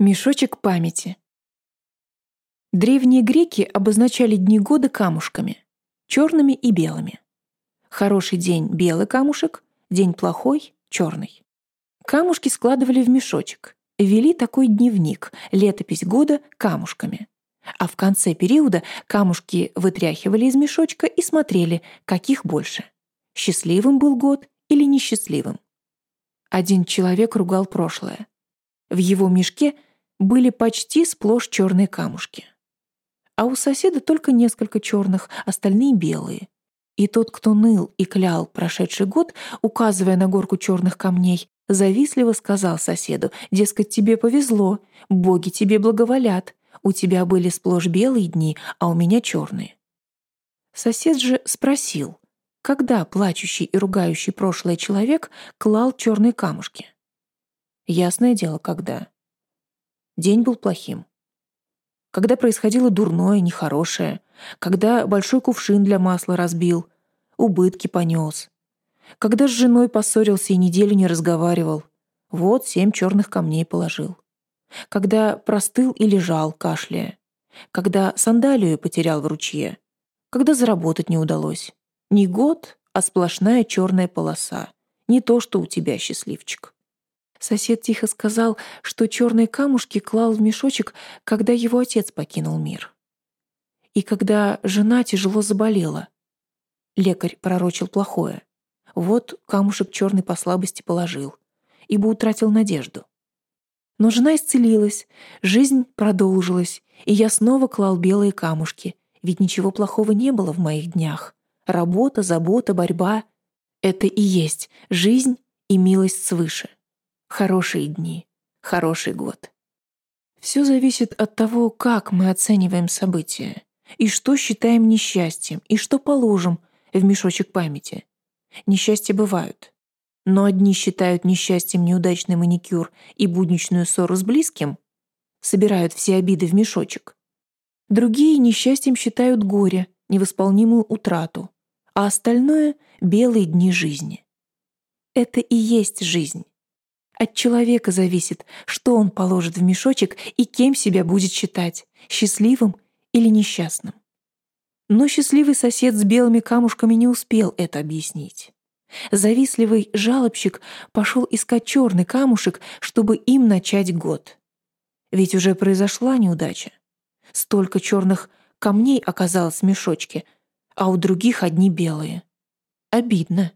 Мешочек памяти. Древние греки обозначали дни года камушками, черными и белыми. Хороший день — белый камушек, день плохой — черный. Камушки складывали в мешочек, вели такой дневник, летопись года камушками. А в конце периода камушки вытряхивали из мешочка и смотрели, каких больше. Счастливым был год или несчастливым. Один человек ругал прошлое. В его мешке — были почти сплошь черные камушки. А у соседа только несколько черных, остальные белые. И тот, кто ныл и клял прошедший год, указывая на горку черных камней, завистливо сказал соседу, дескать, тебе повезло, боги тебе благоволят, у тебя были сплошь белые дни, а у меня черные. Сосед же спросил, когда плачущий и ругающий прошлое человек клал черные камушки. Ясное дело, когда. День был плохим. Когда происходило дурное, нехорошее, когда большой кувшин для масла разбил, убытки понес, когда с женой поссорился и неделю не разговаривал, вот семь черных камней положил. Когда простыл и лежал, кашляя. Когда сандалию потерял в ручье. Когда заработать не удалось. Не год, а сплошная черная полоса. Не то, что у тебя, счастливчик. Сосед тихо сказал, что черные камушки клал в мешочек, когда его отец покинул мир. И когда жена тяжело заболела. Лекарь пророчил плохое. Вот камушек черный по слабости положил, ибо утратил надежду. Но жена исцелилась, жизнь продолжилась, и я снова клал белые камушки, ведь ничего плохого не было в моих днях. Работа, забота, борьба — это и есть жизнь и милость свыше. Хорошие дни, хороший год. Все зависит от того, как мы оцениваем события, и что считаем несчастьем, и что положим в мешочек памяти. Несчастья бывают. Но одни считают несчастьем неудачный маникюр и будничную ссору с близким, собирают все обиды в мешочек. Другие несчастьем считают горе, невосполнимую утрату, а остальное — белые дни жизни. Это и есть жизнь. От человека зависит, что он положит в мешочек и кем себя будет считать — счастливым или несчастным. Но счастливый сосед с белыми камушками не успел это объяснить. Завистливый жалобщик пошел искать черный камушек, чтобы им начать год. Ведь уже произошла неудача. Столько черных камней оказалось в мешочке, а у других одни белые. Обидно.